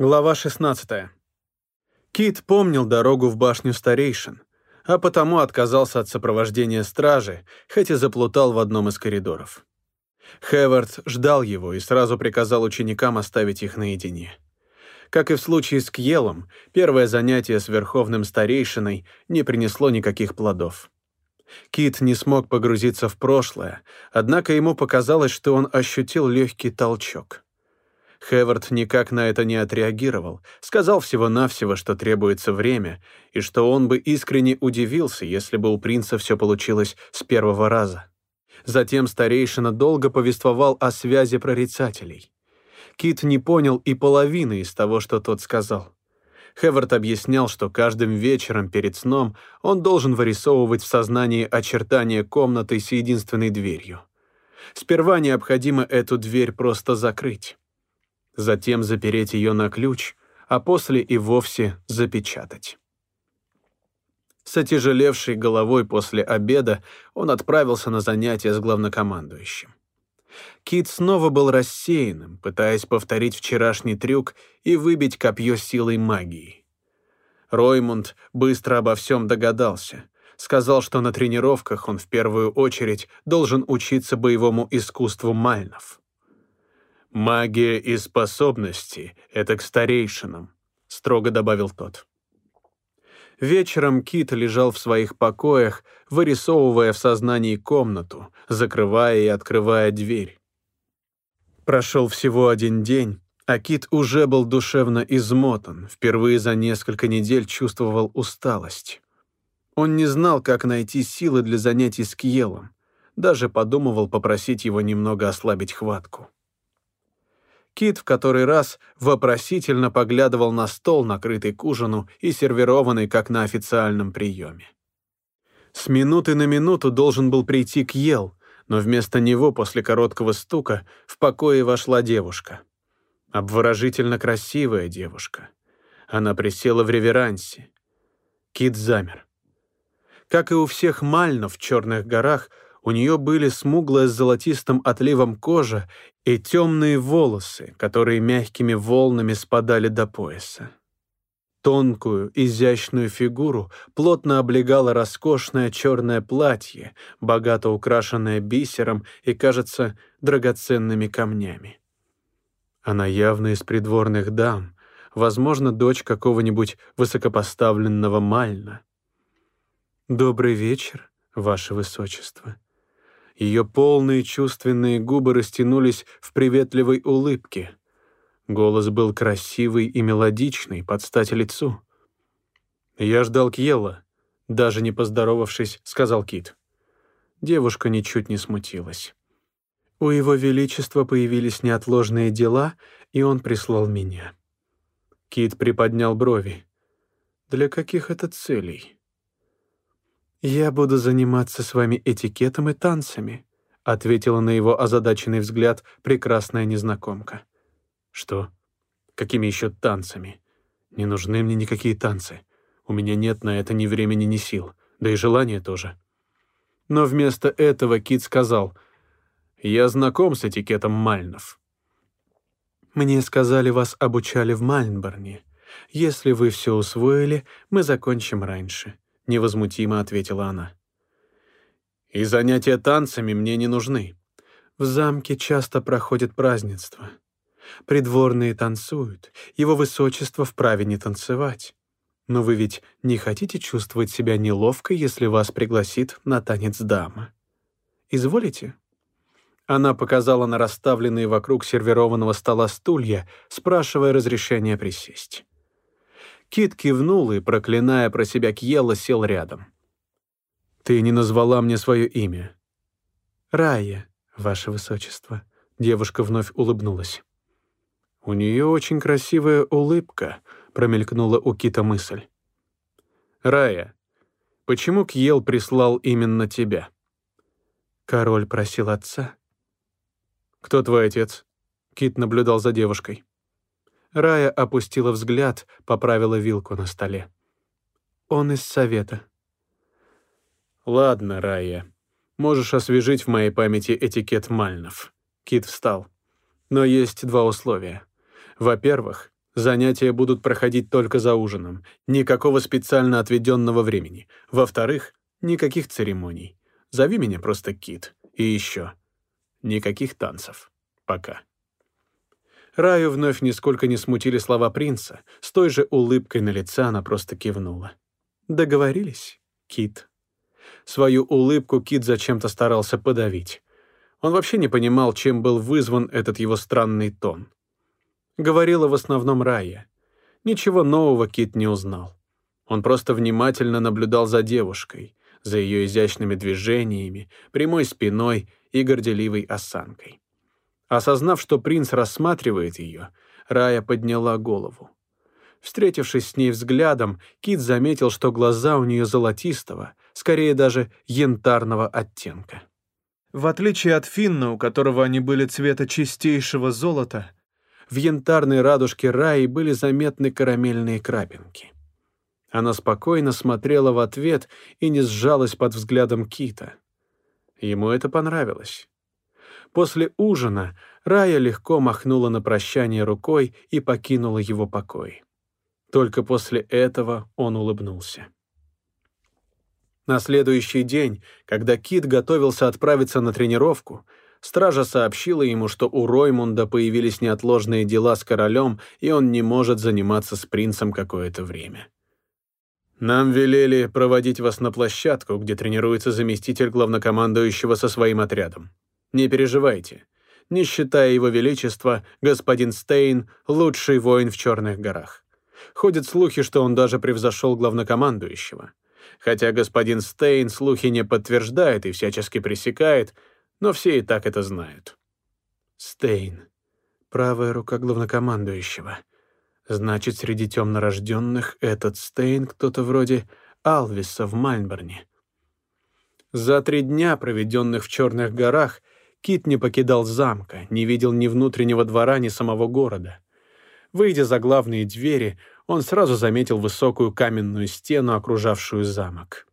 Глава 16. Кит помнил дорогу в башню старейшин, а потому отказался от сопровождения стражи, хоть и заплутал в одном из коридоров. Хевард ждал его и сразу приказал ученикам оставить их наедине. Как и в случае с Кьелом, первое занятие с верховным старейшиной не принесло никаких плодов. Кит не смог погрузиться в прошлое, однако ему показалось, что он ощутил легкий толчок. Хевард никак на это не отреагировал, сказал всего-навсего, что требуется время, и что он бы искренне удивился, если бы у принца все получилось с первого раза. Затем старейшина долго повествовал о связи прорицателей. Кит не понял и половины из того, что тот сказал. Хевард объяснял, что каждым вечером перед сном он должен вырисовывать в сознании очертания комнаты с единственной дверью. Сперва необходимо эту дверь просто закрыть затем запереть ее на ключ, а после и вовсе запечатать. С отяжелевшей головой после обеда он отправился на занятия с главнокомандующим. Кит снова был рассеянным, пытаясь повторить вчерашний трюк и выбить копье силой магии. Роймунд быстро обо всем догадался. Сказал, что на тренировках он в первую очередь должен учиться боевому искусству мальнов. «Магия и способности — это к старейшинам», — строго добавил тот. Вечером Кит лежал в своих покоях, вырисовывая в сознании комнату, закрывая и открывая дверь. Прошел всего один день, а Кит уже был душевно измотан, впервые за несколько недель чувствовал усталость. Он не знал, как найти силы для занятий с Кьелом, даже подумывал попросить его немного ослабить хватку. Кит в который раз вопросительно поглядывал на стол, накрытый к ужину и сервированный, как на официальном приеме. С минуты на минуту должен был прийти Кьел, но вместо него после короткого стука в покое вошла девушка. Обворожительно красивая девушка. Она присела в реверансе. Кит замер. Как и у всех мальнов в Черных горах, у нее были смуглая с золотистым отливом кожа и темные волосы, которые мягкими волнами спадали до пояса. Тонкую, изящную фигуру плотно облегало роскошное черное платье, богато украшенное бисером и, кажется, драгоценными камнями. Она явно из придворных дам, возможно, дочь какого-нибудь высокопоставленного Мальна. «Добрый вечер, Ваше Высочество», ее полные чувственные губы растянулись в приветливой улыбке. Голос был красивый и мелодичный, под стать лицу. «Я ждал Кьелла», — даже не поздоровавшись, сказал Кит. Девушка ничуть не смутилась. «У Его Величества появились неотложные дела, и он прислал меня». Кит приподнял брови. «Для каких это целей?» «Я буду заниматься с вами этикетом и танцами», ответила на его озадаченный взгляд прекрасная незнакомка. «Что? Какими еще танцами? Не нужны мне никакие танцы. У меня нет на это ни времени, ни сил, да и желания тоже». Но вместо этого Кит сказал, «Я знаком с этикетом Мальнов». «Мне сказали, вас обучали в Мальнборне. Если вы все усвоили, мы закончим раньше невозмутимо ответила она. И занятия танцами мне не нужны. В замке часто проходит празднество. Придворные танцуют, его высочество вправе не танцевать. Но вы ведь не хотите чувствовать себя неловко, если вас пригласит на танец дама? Изволите? Она показала на расставленные вокруг сервированного стола стулья, спрашивая разрешения присесть. Кит кивнул и, проклиная про себя Кьелла, сел рядом. «Ты не назвала мне свое имя». «Рая, ваше высочество», — девушка вновь улыбнулась. «У нее очень красивая улыбка», — промелькнула у Кита мысль. «Рая, почему Кьел прислал именно тебя?» Король просил отца. «Кто твой отец?» Кит наблюдал за девушкой. Рая опустила взгляд, поправила вилку на столе. «Он из совета». «Ладно, Рая. Можешь освежить в моей памяти этикет Мальнов». Кит встал. «Но есть два условия. Во-первых, Занятия будут проходить только за ужином. Никакого специально отведенного времени. Во-вторых, никаких церемоний. Зови меня просто Кит. И еще. Никаких танцев. Пока. Раю вновь нисколько не смутили слова принца. С той же улыбкой на лице она просто кивнула. «Договорились, Кит». Свою улыбку Кит зачем-то старался подавить. Он вообще не понимал, чем был вызван этот его странный тон. Говорила в основном Рая. Ничего нового Кит не узнал. Он просто внимательно наблюдал за девушкой, за ее изящными движениями, прямой спиной и горделивой осанкой. Осознав, что принц рассматривает ее, Рая подняла голову. Встретившись с ней взглядом, Кит заметил, что глаза у нее золотистого, скорее даже янтарного оттенка. В отличие от Финна, у которого они были цвета чистейшего золота, в янтарной радужке Раи были заметны карамельные крапинки. Она спокойно смотрела в ответ и не сжалась под взглядом Кита. Ему это понравилось. После ужина Рая легко махнула на прощание рукой и покинула его покой. Только после этого он улыбнулся. На следующий день, когда Кит готовился отправиться на тренировку, Стража сообщила ему, что у Роймунда появились неотложные дела с королем, и он не может заниматься с принцем какое-то время. «Нам велели проводить вас на площадку, где тренируется заместитель главнокомандующего со своим отрядом. Не переживайте. Не считая его величества, господин Стейн — лучший воин в Черных горах. Ходят слухи, что он даже превзошел главнокомандующего. Хотя господин Стейн слухи не подтверждает и всячески пресекает — но все и так это знают. Стейн, правая рука главнокомандующего. Значит, среди темнорожденных этот Стейн кто-то вроде Алвиса в Мальборне. За три дня, проведенных в Черных горах, Кит не покидал замка, не видел ни внутреннего двора, ни самого города. Выйдя за главные двери, он сразу заметил высокую каменную стену, окружавшую замок.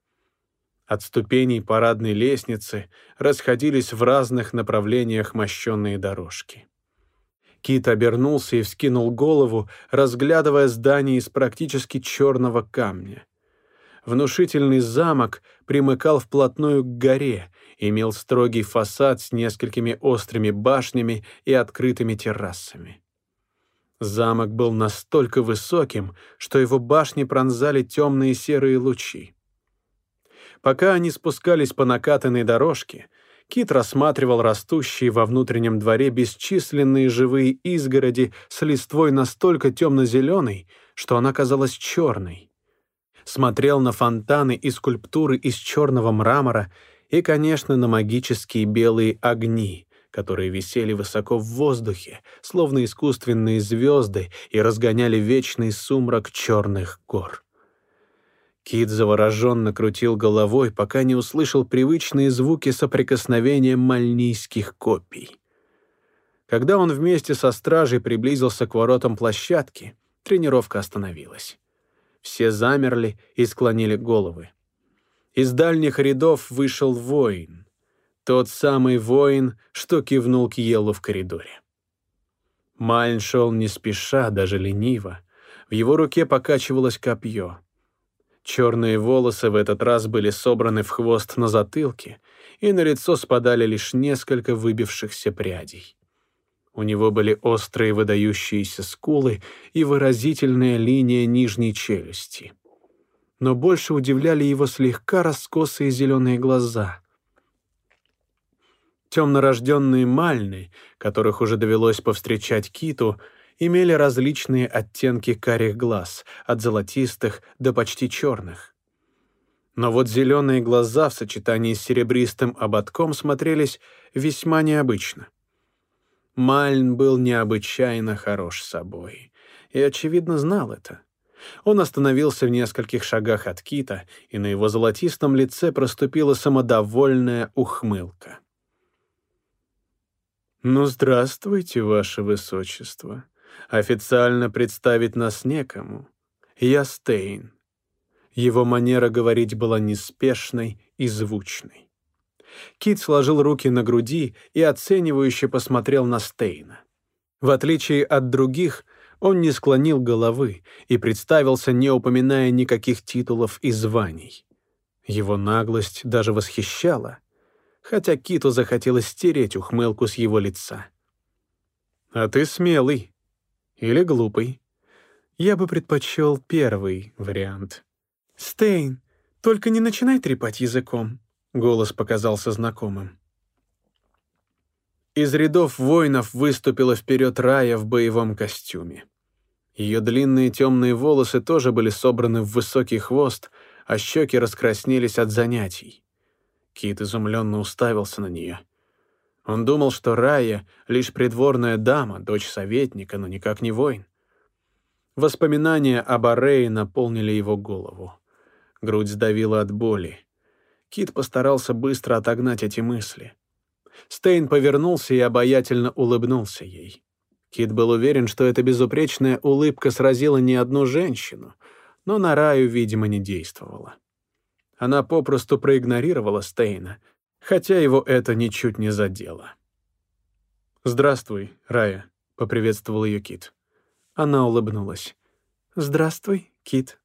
От ступеней парадной лестницы расходились в разных направлениях мощенные дорожки. Кит обернулся и вскинул голову, разглядывая здание из практически черного камня. Внушительный замок примыкал вплотную к горе, имел строгий фасад с несколькими острыми башнями и открытыми террасами. Замок был настолько высоким, что его башни пронзали темные серые лучи. Пока они спускались по накатанной дорожке, Кит рассматривал растущие во внутреннем дворе бесчисленные живые изгороди с листвой настолько темно-зеленой, что она казалась черной. Смотрел на фонтаны и скульптуры из черного мрамора и, конечно, на магические белые огни, которые висели высоко в воздухе, словно искусственные звезды, и разгоняли вечный сумрак черных гор. Кит завороженно крутил головой, пока не услышал привычные звуки соприкосновения мальнийских копий. Когда он вместе со стражей приблизился к воротам площадки, тренировка остановилась. Все замерли и склонили головы. Из дальних рядов вышел воин. Тот самый воин, что кивнул к Елу в коридоре. Майн шел не спеша, даже лениво. В его руке покачивалось копье. Черные волосы в этот раз были собраны в хвост на затылке, и на лицо спадали лишь несколько выбившихся прядей. У него были острые выдающиеся скулы и выразительная линия нижней челюсти. Но больше удивляли его слегка раскосые зеленые глаза. Темнорожденные мальны, которых уже довелось повстречать киту, — имели различные оттенки карих глаз, от золотистых до почти черных. Но вот зеленые глаза в сочетании с серебристым ободком смотрелись весьма необычно. Мальн был необычайно хорош собой и, очевидно, знал это. Он остановился в нескольких шагах от кита, и на его золотистом лице проступила самодовольная ухмылка. «Ну, здравствуйте, ваше высочество», Официально представить нас некому. Я Стейн. Его манера говорить была неспешной и звучной. Кит сложил руки на груди и оценивающе посмотрел на Стейна. В отличие от других, Он не склонил головы и представился, не упоминая никаких титулов и званий. Его наглость даже восхищала, хотя Киту захотелось стереть ухмылку с его лица. «А ты смелый. Или глупый. Я бы предпочел первый вариант». «Стейн, только не начинай трепать языком», — голос показался знакомым. Из рядов воинов выступила вперед Рая в боевом костюме. Ее длинные темные волосы тоже были собраны в высокий хвост, а щеки раскраснелись от занятий. Кит изумленно уставился на нее. Он думал, что Рая — лишь придворная дама, дочь советника, но никак не воин. Воспоминания об Арее наполнили его голову. Грудь сдавила от боли. Кит постарался быстро отогнать эти мысли. Стейн повернулся и обаятельно улыбнулся ей. Кит был уверен, что эта безупречная улыбка сразила не одну женщину — но на Раю, видимо, не действовала. Она попросту проигнорировала Стейна, хотя его это ничуть не задело. «Здравствуй, Рая», — поприветствовал ее Кит. Она улыбнулась. «Здравствуй, Кит».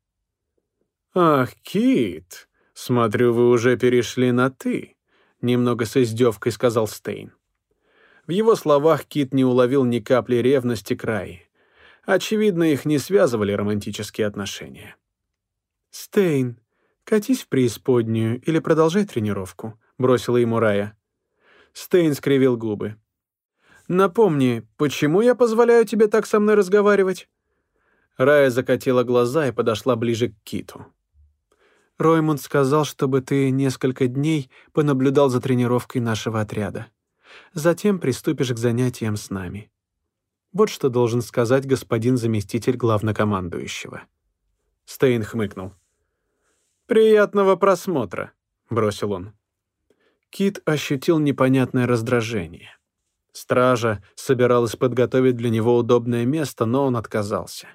«Ах, Кит, смотрю, вы уже перешли на «ты», — немного с издевкой сказал Стейн. В его словах Кит не уловил ни капли ревности к. Очевидно, их не связывали романтические отношения. «Стейн, катись в преисподнюю или продолжай тренировку», — бросила ему Рая. Стейн скривил губы. «Напомни, почему я позволяю тебе так со мной разговаривать?» Рая закатила глаза и подошла ближе к Киту. «Роймунд сказал, чтобы ты несколько дней понаблюдал за тренировкой нашего отряда. Затем приступишь к занятиям с нами. Вот что должен сказать господин заместитель главнокомандующего». Стейн хмыкнул. «Приятного просмотра», — бросил он. Кит ощутил непонятное раздражение. Стража собиралась подготовить для него удобное место, но он отказался.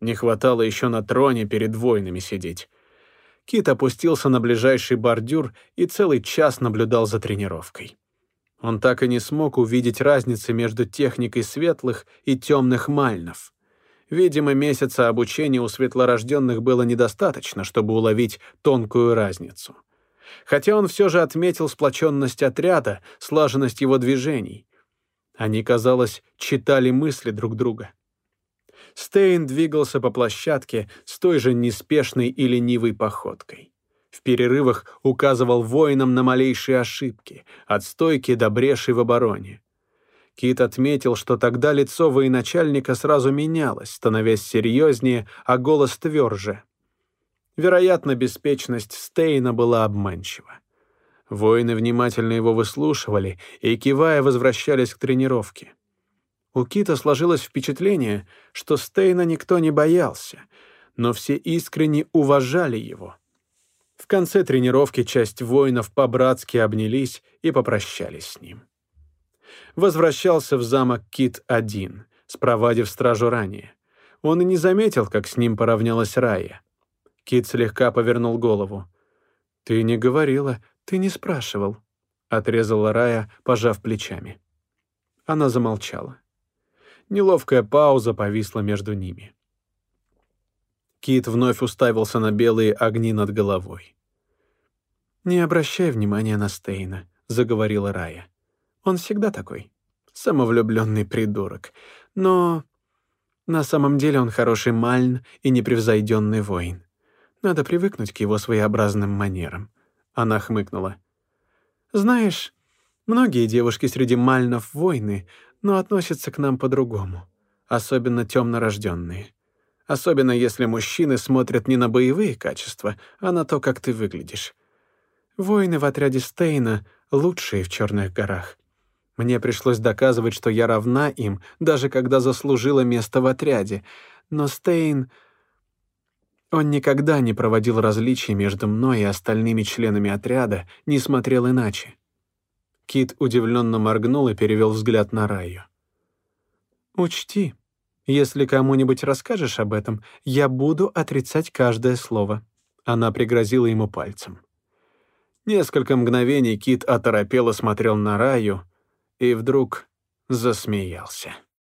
Не хватало еще на троне перед воинами сидеть. Кит опустился на ближайший бордюр и целый час наблюдал за тренировкой. Он так и не смог увидеть разницы между техникой светлых и темных мальнов. Видимо, месяца обучения у светлорожденных было недостаточно, чтобы уловить тонкую разницу. Хотя он все же отметил сплоченность отряда, слаженность его движений. Они, казалось, читали мысли друг друга. Стейн двигался по площадке с той же неспешной и ленивой походкой. В перерывах указывал воинам на малейшие ошибки, от стойки до брешей в обороне. Кит отметил, что тогда лицо военачальника сразу менялось, становясь серьезнее, а голос тверже. Вероятно, беспечность Стейна была обманчива. Воины внимательно его выслушивали и, кивая, возвращались к тренировке. У Кита сложилось впечатление, что Стейна никто не боялся, но все искренне уважали его — в конце тренировки часть воинов по-братски обнялись и попрощались с ним. Возвращался в замок Кит один, спровадив стражу ранее. Он и не заметил, как с ним поравнялась Рая. Кит слегка повернул голову. «Ты не говорила, ты не спрашивал», — отрезала Рая, пожав плечами. Она замолчала. Неловкая пауза повисла между ними. Кит вновь уставился на белые огни над головой. «Не обращай внимания на Стейна», — заговорила Рая. «Он всегда такой. Самовлюбленный придурок. Но на самом деле он хороший мальн и непревзойденный воин. Надо привыкнуть к его своеобразным манерам». Она хмыкнула. «Знаешь, многие девушки среди мальнов воины, но относятся к нам по-другому, особенно темнорожденные. Особенно если мужчины смотрят не на боевые качества, а на то, как ты выглядишь. Воины в отряде Стейна лучшие в Черных горах. Мне пришлось доказывать, что я равна им, даже когда заслужила место в отряде. Но Стейн... Он никогда не проводил различий между мной и остальными членами отряда, не смотрел иначе. Кит удивленно моргнул и перевел взгляд на Раю. «Учти, если кому-нибудь расскажешь об этом, я буду отрицать каждое слово». Она пригрозила ему пальцем. Несколько мгновений Кит оторопело смотрел на Раю и вдруг засмеялся.